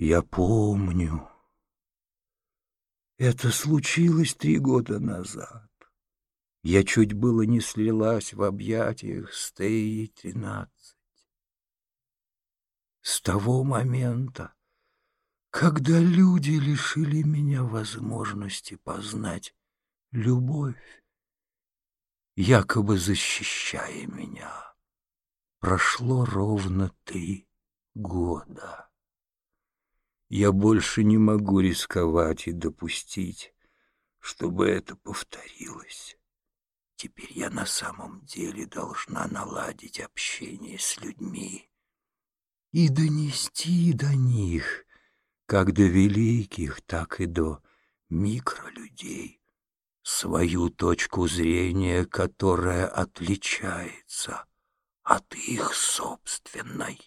Я помню. Это случилось три года назад. Я чуть было не слилась в объятиях с Теей-13. С того момента, когда люди лишили меня возможности познать любовь, якобы защищая меня, прошло ровно три года. Я больше не могу рисковать и допустить, чтобы это повторилось. Теперь я на самом деле должна наладить общение с людьми и донести до них, как до великих, так и до микролюдей, свою точку зрения, которая отличается от их собственной.